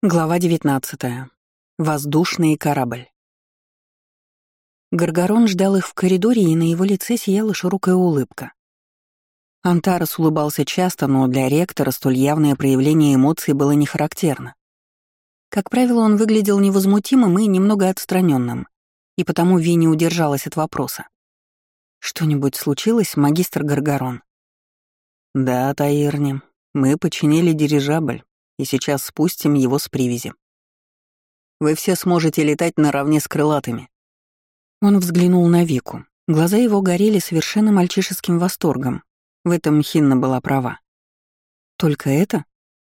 Глава 19. Воздушный корабль. Гаргарон ждал их в коридоре, и на его лице сияла широкая улыбка. Антарес улыбался часто, но для ректора столь явное проявление эмоций было не характерно. Как правило, он выглядел невозмутимым и немного отстраненным, и потому Ви не удержалась от вопроса. «Что-нибудь случилось, магистр Гаргарон?» «Да, Таирни, мы починили дирижабль, и сейчас спустим его с привязи. Вы все сможете летать наравне с крылатыми». Он взглянул на Вику. Глаза его горели совершенно мальчишеским восторгом. В этом Хинна была права. «Только это?»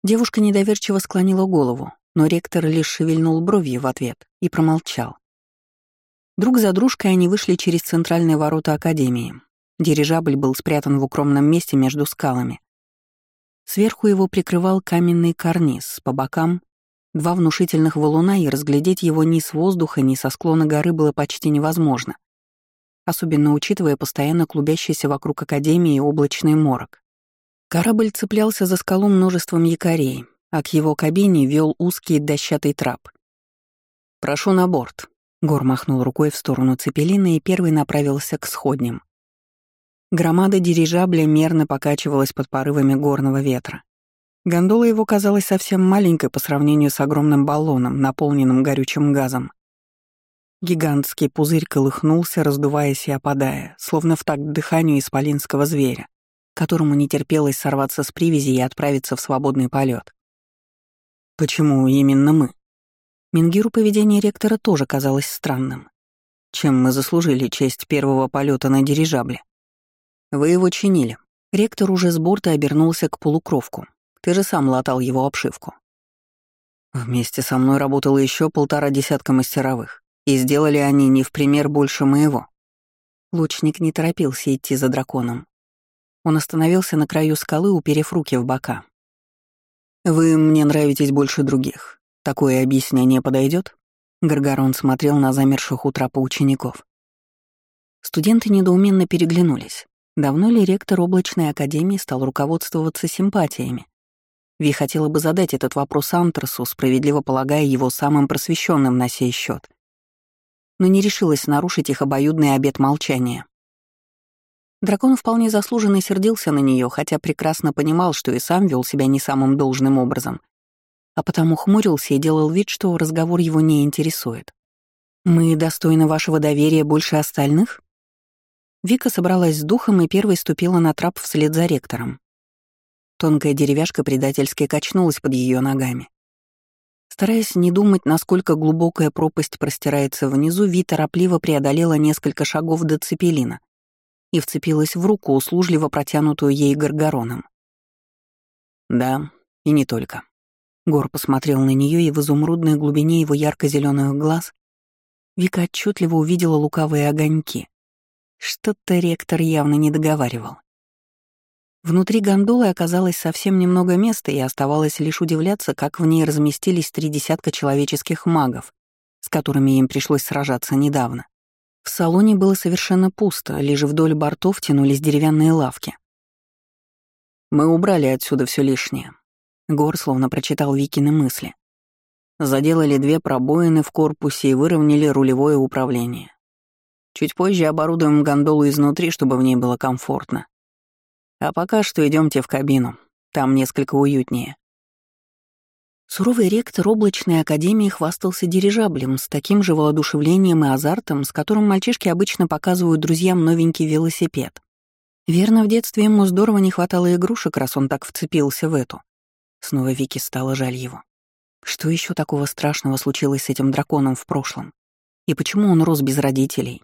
Девушка недоверчиво склонила голову, но ректор лишь шевельнул бровью в ответ и промолчал. Друг за дружкой они вышли через центральные ворота Академии. Дирижабль был спрятан в укромном месте между скалами, Сверху его прикрывал каменный карниз, по бокам — два внушительных валуна, и разглядеть его ни с воздуха, ни со склона горы было почти невозможно, особенно учитывая постоянно клубящийся вокруг Академии облачный морок. Корабль цеплялся за скалу множеством якорей, а к его кабине вел узкий дощатый трап. «Прошу на борт», — Гор махнул рукой в сторону Цепелина и первый направился к сходням. Громада дирижабля мерно покачивалась под порывами горного ветра. Гондола его казалась совсем маленькой по сравнению с огромным баллоном, наполненным горючим газом. Гигантский пузырь колыхнулся, раздуваясь и опадая, словно в такт дыханию исполинского зверя, которому не терпелось сорваться с привязи и отправиться в свободный полет. Почему именно мы? Мингиру поведение ректора тоже казалось странным. Чем мы заслужили честь первого полета на дирижабле? Вы его чинили. Ректор уже с борта обернулся к полукровку. Ты же сам латал его обшивку. Вместе со мной работало еще полтора десятка мастеровых, и сделали они не в пример больше моего. Лучник не торопился идти за драконом. Он остановился на краю скалы, уперев руки в бока. «Вы мне нравитесь больше других. Такое объяснение подойдет? Гаргарон смотрел на замерших у трапа учеников. Студенты недоуменно переглянулись. Давно ли ректор облачной академии стал руководствоваться симпатиями? Ви хотела бы задать этот вопрос Антрасу, справедливо полагая его самым просвещенным на сей счет, но не решилась нарушить их обоюдный обет молчания. Дракон вполне заслуженно сердился на нее, хотя прекрасно понимал, что и сам вел себя не самым должным образом, а потому хмурился и делал вид, что разговор его не интересует. «Мы достойны вашего доверия больше остальных?» Вика собралась с духом и первой ступила на трап вслед за ректором. Тонкая деревяшка предательски качнулась под ее ногами. Стараясь не думать, насколько глубокая пропасть простирается внизу, Ви торопливо преодолела несколько шагов до цепелина и вцепилась в руку, услужливо протянутую ей горгороном. «Да, и не только». Гор посмотрел на нее, и в изумрудной глубине его ярко зеленых глаз Вика отчетливо увидела лукавые огоньки. Что-то ректор явно не договаривал. Внутри гондолы оказалось совсем немного места, и оставалось лишь удивляться, как в ней разместились три десятка человеческих магов, с которыми им пришлось сражаться недавно. В салоне было совершенно пусто, лишь вдоль бортов тянулись деревянные лавки. «Мы убрали отсюда все лишнее», — Гор словно прочитал Викины мысли. Заделали две пробоины в корпусе и выровняли рулевое управление. Чуть позже оборудуем гондолу изнутри, чтобы в ней было комфортно. А пока что идемте в кабину. Там несколько уютнее. Суровый ректор облачной академии хвастался дирижаблем с таким же воодушевлением и азартом, с которым мальчишки обычно показывают друзьям новенький велосипед. Верно, в детстве ему здорово не хватало игрушек, раз он так вцепился в эту. Снова Вики стало жаль его. Что еще такого страшного случилось с этим драконом в прошлом? И почему он рос без родителей?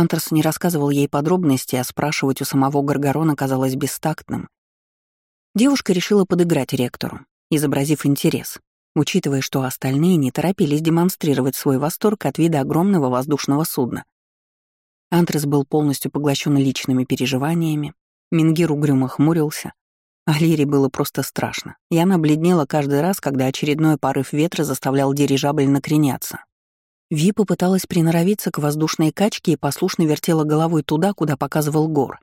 Антерс не рассказывал ей подробности, а спрашивать у самого Гаргорона казалось бестактным. Девушка решила подыграть ректору, изобразив интерес, учитывая, что остальные не торопились демонстрировать свой восторг от вида огромного воздушного судна. Антрес был полностью поглощен личными переживаниями, Мингир угрюмо хмурился, а Лире было просто страшно, и она бледнела каждый раз, когда очередной порыв ветра заставлял дирижабль накреняться. Ви попыталась приноровиться к воздушной качке и послушно вертела головой туда, куда показывал Гор.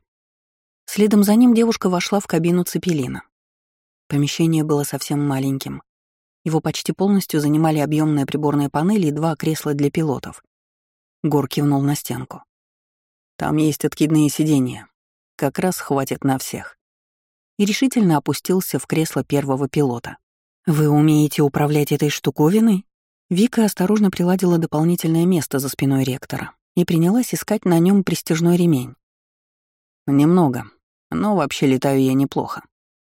Следом за ним девушка вошла в кабину Цепелина. Помещение было совсем маленьким, Его почти полностью занимали объемная приборная панель и два кресла для пилотов. Гор кивнул на стенку. «Там есть откидные сиденья. Как раз хватит на всех». И решительно опустился в кресло первого пилота. «Вы умеете управлять этой штуковиной?» Вика осторожно приладила дополнительное место за спиной ректора и принялась искать на нем пристежной ремень. «Немного, но вообще летаю я неплохо.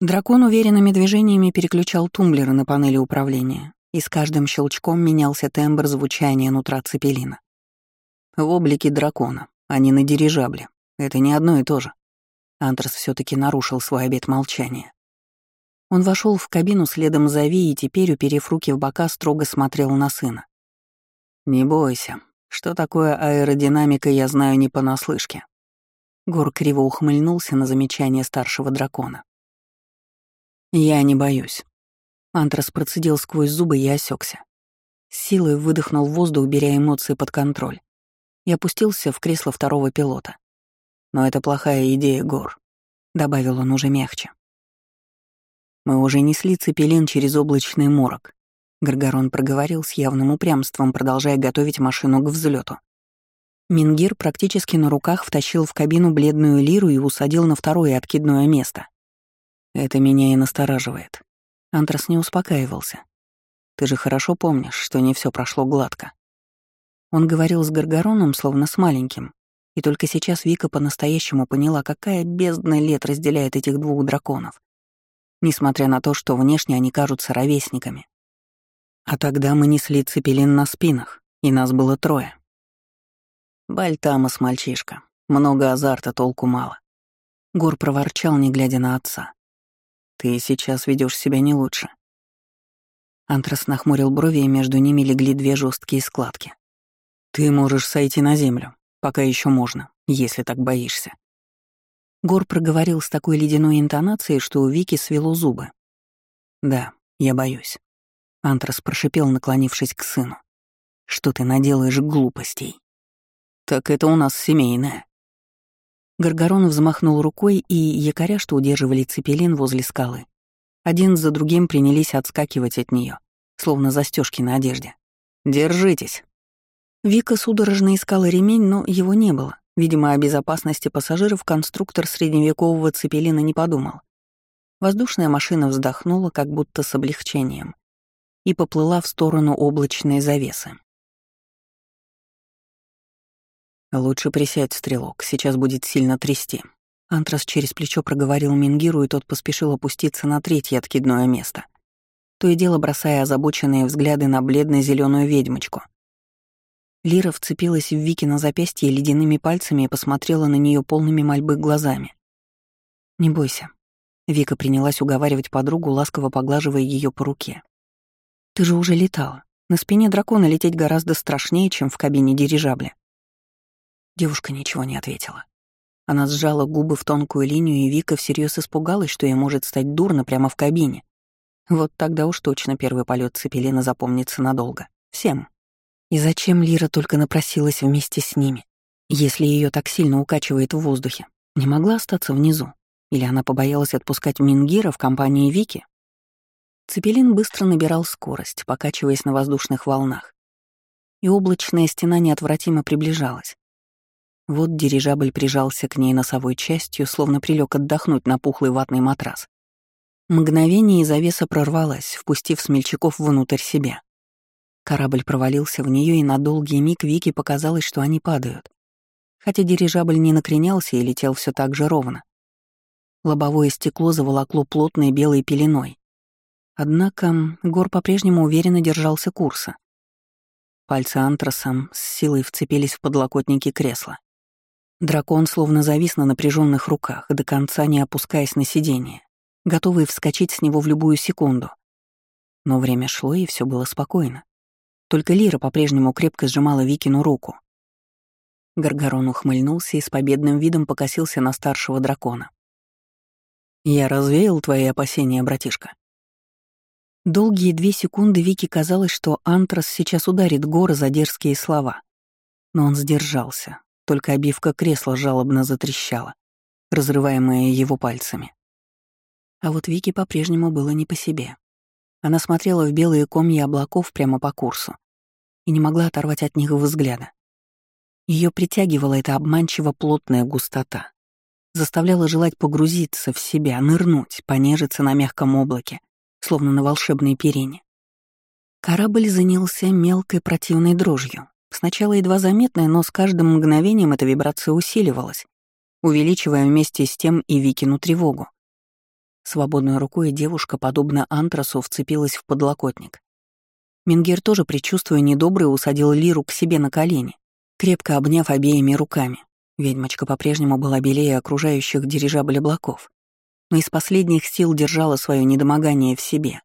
Дракон уверенными движениями переключал тумблеры на панели управления, и с каждым щелчком менялся тембр звучания нутра цепелина. В облике дракона, а не на дирижабле. Это не одно и то же. Антрас все таки нарушил свой обет молчания. Он вошел в кабину следом за Ви и теперь, уперев руки в бока, строго смотрел на сына. «Не бойся. Что такое аэродинамика, я знаю не понаслышке». Гор криво ухмыльнулся на замечание старшего дракона. «Я не боюсь». Антрас процедил сквозь зубы и осекся. С силой выдохнул воздух, беря эмоции под контроль, и опустился в кресло второго пилота. «Но это плохая идея, Гор», — добавил он уже мягче. «Мы уже несли цепелин через облачный морок», — Гаргарон проговорил с явным упрямством, продолжая готовить машину к взлету. Мингир практически на руках втащил в кабину бледную лиру и усадил на второе откидное место. Это меня и настораживает. Антрас не успокаивался. Ты же хорошо помнишь, что не все прошло гладко. Он говорил с Гаргароном, словно с маленьким, и только сейчас Вика по-настоящему поняла, какая бездна лет разделяет этих двух драконов, несмотря на то, что внешне они кажутся ровесниками. А тогда мы несли цепелин на спинах, и нас было трое. Бальтамас мальчишка, много азарта, толку мало. Гор проворчал, не глядя на отца. Ты сейчас ведешь себя не лучше. Антрас нахмурил брови, и между ними легли две жесткие складки. Ты можешь сойти на землю, пока еще можно, если так боишься. Гор проговорил с такой ледяной интонацией, что у Вики свело зубы. «Да, я боюсь». Антрас прошипел, наклонившись к сыну. «Что ты наделаешь глупостей?» «Так это у нас семейное». Гаргорон взмахнул рукой, и якоря, что удерживали цепелин возле скалы, один за другим принялись отскакивать от нее, словно застежки на одежде. «Держитесь!» Вика судорожно искала ремень, но его не было. Видимо, о безопасности пассажиров конструктор средневекового цепелина не подумал. Воздушная машина вздохнула, как будто с облегчением, и поплыла в сторону облачной завесы. «Лучше присядь, стрелок, сейчас будет сильно трясти». Антрас через плечо проговорил Мингиру, и тот поспешил опуститься на третье откидное место. То и дело бросая озабоченные взгляды на бледно зеленую ведьмочку. Лира вцепилась в Вики на запястье ледяными пальцами и посмотрела на нее полными мольбы глазами. «Не бойся». Вика принялась уговаривать подругу, ласково поглаживая ее по руке. «Ты же уже летала. На спине дракона лететь гораздо страшнее, чем в кабине дирижабля. Девушка ничего не ответила. Она сжала губы в тонкую линию, и Вика всерьез испугалась, что ей может стать дурно прямо в кабине. Вот тогда уж точно первый полет Цепелина запомнится надолго. Всем. И зачем Лира только напросилась вместе с ними, если ее так сильно укачивает в воздухе? Не могла остаться внизу? Или она побоялась отпускать Мингира в компании Вики? Цепелин быстро набирал скорость, покачиваясь на воздушных волнах. И облачная стена неотвратимо приближалась. Вот дирижабль прижался к ней носовой частью, словно прилег отдохнуть на пухлый ватный матрас. Мгновение и завеса прорвалась, впустив смельчаков внутрь себя. Корабль провалился в нее, и на долгий миг Вики показалось, что они падают. Хотя дирижабль не накренялся и летел все так же ровно. Лобовое стекло заволокло плотной белой пеленой. Однако Гор по-прежнему уверенно держался курса. Пальцы антрасом с силой вцепились в подлокотники кресла. Дракон словно завис на напряженных руках, до конца не опускаясь на сиденье, готовый вскочить с него в любую секунду. Но время шло, и все было спокойно. Только Лира по-прежнему крепко сжимала Викину руку. Гаргарон ухмыльнулся и с победным видом покосился на старшего дракона. «Я развеял твои опасения, братишка». Долгие две секунды Вики казалось, что Антрас сейчас ударит горы за дерзкие слова. Но он сдержался, только обивка кресла жалобно затрещала, разрываемая его пальцами. А вот Вики по-прежнему было не по себе. Она смотрела в белые комья облаков прямо по курсу и не могла оторвать от них взгляда. Ее притягивала эта обманчиво плотная густота, заставляла желать погрузиться в себя, нырнуть, понежиться на мягком облаке, словно на волшебной перине. Корабль занялся мелкой противной дрожью. Сначала едва заметная, но с каждым мгновением эта вибрация усиливалась, увеличивая вместе с тем и Викину тревогу. Свободной рукой девушка, подобно антрасу, вцепилась в подлокотник. Мингер тоже, предчувствуя недоброе, усадил Лиру к себе на колени, крепко обняв обеими руками. Ведьмочка по-прежнему была белее окружающих дирижабль облаков, но из последних сил держала свое недомогание в себе.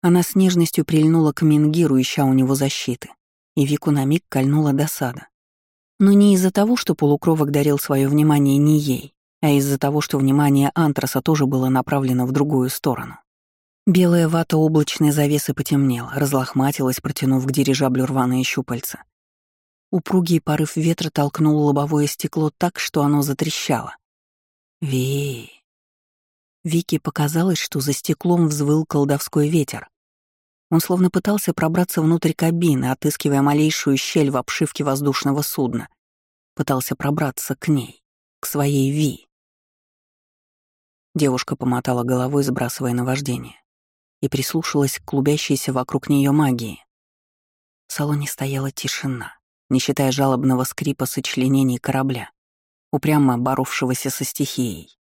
Она с нежностью прильнула к Мингиру, ища у него защиты, и Вику на миг кольнула досада. Но не из-за того, что полукровок дарил свое внимание не ей, а из-за того, что внимание Антраса тоже было направлено в другую сторону. Белая вата облачной завесы потемнела, разлохматилась, протянув к дирижаблю рваные щупальца. Упругий порыв ветра толкнул лобовое стекло так, что оно затрещало. Ви. Вике показалось, что за стеклом взвыл колдовской ветер. Он словно пытался пробраться внутрь кабины, отыскивая малейшую щель в обшивке воздушного судна. Пытался пробраться к ней, к своей Ви. Девушка помотала головой, сбрасывая наваждение, и прислушалась к клубящейся вокруг нее магии. В салоне стояла тишина, не считая жалобного скрипа сочленений корабля, упрямо боровшегося со стихией.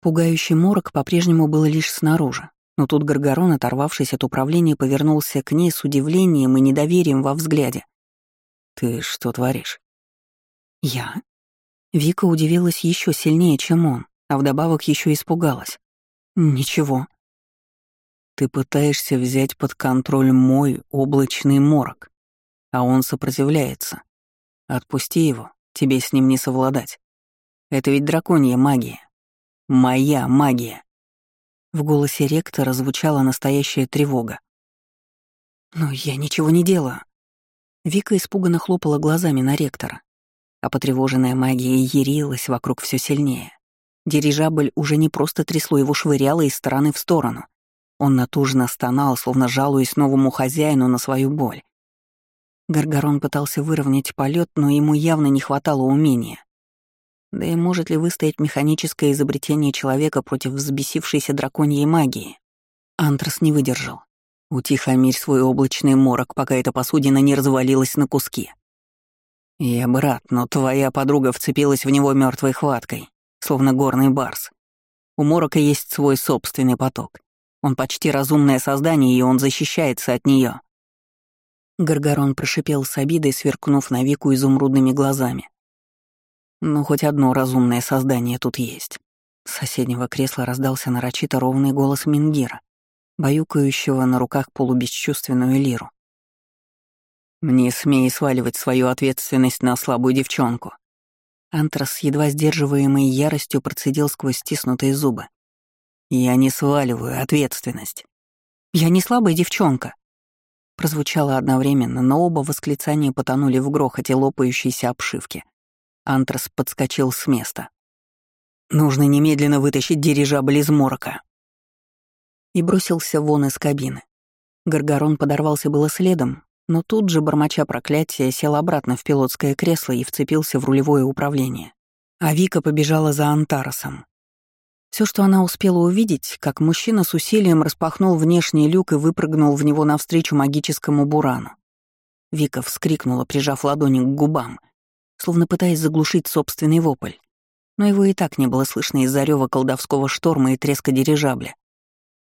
Пугающий морок по-прежнему был лишь снаружи, но тут Гаргорон, оторвавшись от управления, повернулся к ней с удивлением и недоверием во взгляде. «Ты что творишь?» «Я?» Вика удивилась еще сильнее, чем он, а вдобавок еще испугалась. «Ничего». «Ты пытаешься взять под контроль мой облачный морок, а он сопротивляется. Отпусти его, тебе с ним не совладать. Это ведь драконья магия. Моя магия». В голосе ректора звучала настоящая тревога. «Но я ничего не делаю». Вика испуганно хлопала глазами на ректора, а потревоженная магия ярилась вокруг все сильнее. Дирижабль уже не просто трясло, его швыряло из стороны в сторону. Он натужно стонал, словно жалуясь новому хозяину на свою боль. Гаргорон пытался выровнять полет, но ему явно не хватало умения. Да и может ли выстоять механическое изобретение человека против взбесившейся драконьей магии? Антрас не выдержал. Утихомирь свой облачный морок, пока эта посудина не развалилась на куски. Я брат, но твоя подруга вцепилась в него мертвой хваткой словно горный барс. У Морока есть свой собственный поток. Он почти разумное создание, и он защищается от нее. Гаргорон прошипел с обидой, сверкнув на Вику изумрудными глазами. «Ну, хоть одно разумное создание тут есть». С соседнего кресла раздался нарочито ровный голос Мингира, баюкающего на руках полубесчувственную лиру. «Не смей сваливать свою ответственность на слабую девчонку. Антрас едва сдерживаемой яростью процедил сквозь стиснутые зубы. «Я не сваливаю ответственность. Я не слабая девчонка!» Прозвучало одновременно, но оба восклицания потонули в грохоте лопающейся обшивки. Антрас подскочил с места. «Нужно немедленно вытащить дирижабль из морока!» И бросился вон из кабины. Гаргорон подорвался было следом, но тут же, бормоча проклятия, сел обратно в пилотское кресло и вцепился в рулевое управление. А Вика побежала за Антаросом. Все, что она успела увидеть, как мужчина с усилием распахнул внешний люк и выпрыгнул в него навстречу магическому бурану. Вика вскрикнула, прижав ладони к губам, словно пытаясь заглушить собственный вопль. Но его и так не было слышно из-за рёва колдовского шторма и треска дирижабля.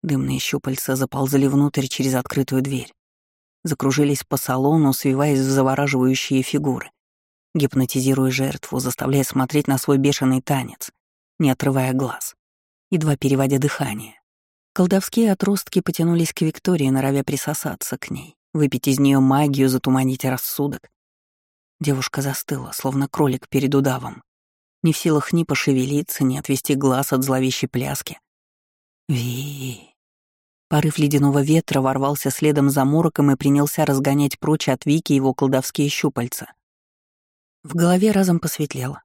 Дымные щупальца заползали внутрь через открытую дверь закружились по салону, свиваясь в завораживающие фигуры, гипнотизируя жертву, заставляя смотреть на свой бешеный танец, не отрывая глаз, едва переводя дыхание. Колдовские отростки потянулись к Виктории, норовя присосаться к ней, выпить из нее магию, затуманить рассудок. Девушка застыла, словно кролик перед удавом, не в силах ни пошевелиться, ни отвести глаз от зловещей пляски. Ви, Порыв ледяного ветра ворвался следом за мороком и принялся разгонять прочь от Вики его колдовские щупальца. В голове разом посветлело.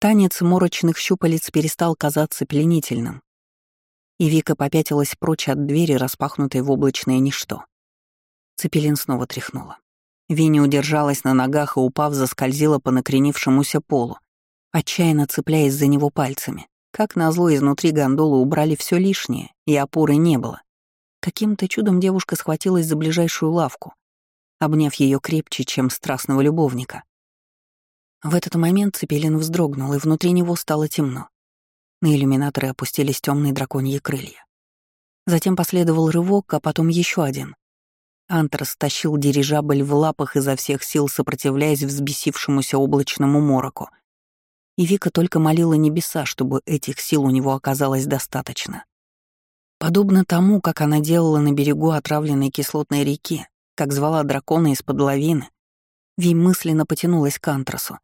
Танец морочных щупалец перестал казаться пленительным. и Вика попятилась прочь от двери, распахнутой в облачное ничто. Цепелин снова тряхнула. Ви не удержалась на ногах и, упав, заскользила по накренившемуся полу, отчаянно цепляясь за него пальцами. Как назло, изнутри гондолы убрали все лишнее, и опоры не было. Каким-то чудом девушка схватилась за ближайшую лавку, обняв ее крепче, чем страстного любовника. В этот момент Цепелин вздрогнул, и внутри него стало темно. На иллюминаторы опустились темные драконьи крылья. Затем последовал рывок, а потом еще один. Антрас тащил дирижабль в лапах изо всех сил, сопротивляясь взбесившемуся облачному мороку. И Вика только молила небеса, чтобы этих сил у него оказалось достаточно. Подобно тому, как она делала на берегу отравленной кислотной реки, как звала дракона из-под лавины, Ви мысленно потянулась к Антрасу,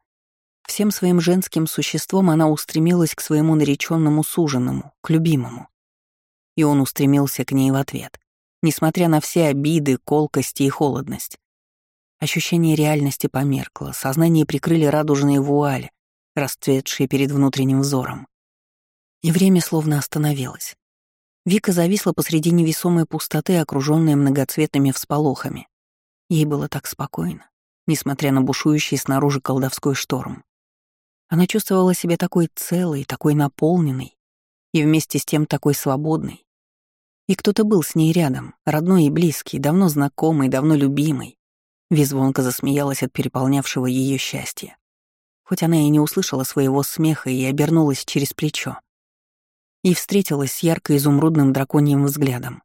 Всем своим женским существом она устремилась к своему нареченному суженому, к любимому. И он устремился к ней в ответ, несмотря на все обиды, колкости и холодность. Ощущение реальности померкло, сознание прикрыли радужные вуали, расцветшие перед внутренним взором. И время словно остановилось. Вика зависла посреди невесомой пустоты, окруженной многоцветными всполохами. Ей было так спокойно, несмотря на бушующий снаружи колдовской шторм. Она чувствовала себя такой целой, такой наполненной и вместе с тем такой свободной. И кто-то был с ней рядом, родной и близкий, давно знакомый, давно любимый. Визвонка засмеялась от переполнявшего ее счастья. Хоть она и не услышала своего смеха и обернулась через плечо. И встретилась с ярко-изумрудным драконьим взглядом.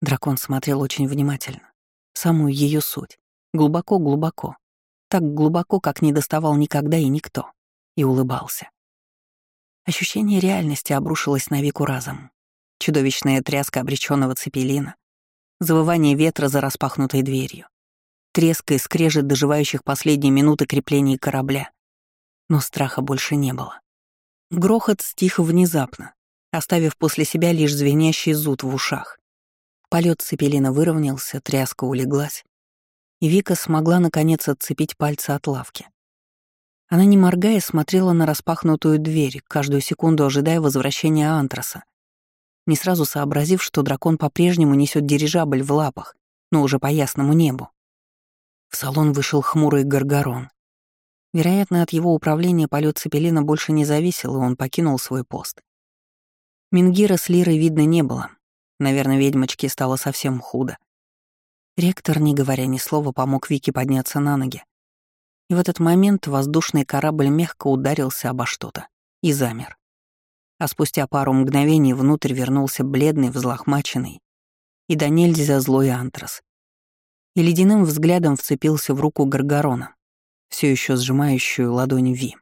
Дракон смотрел очень внимательно, самую ее суть, глубоко-глубоко, так глубоко, как не доставал никогда и никто и улыбался. Ощущение реальности обрушилось на Вику разом. Чудовищная тряска обреченного цепелина, завывание ветра за распахнутой дверью, треск и скрежет доживающих последние минуты креплений корабля. Но страха больше не было. Грохот стих внезапно, оставив после себя лишь звенящий зуд в ушах. Полет цепелина выровнялся, тряска улеглась, и Вика смогла наконец отцепить пальцы от лавки. Она, не моргая, смотрела на распахнутую дверь, каждую секунду ожидая возвращения Антраса, не сразу сообразив, что дракон по-прежнему несет дирижабль в лапах, но уже по ясному небу. В салон вышел хмурый Гаргарон. Вероятно, от его управления полет Цепелина больше не зависел, и он покинул свой пост. Мингира с Лирой видно не было. Наверное, ведьмочке стало совсем худо. Ректор, не говоря ни слова, помог Вике подняться на ноги. И в этот момент воздушный корабль мягко ударился обо что-то и замер. А спустя пару мгновений внутрь вернулся бледный, взлохмаченный и до нельзя злой антрас. И ледяным взглядом вцепился в руку Гаргорона, все еще сжимающую ладонь Ви.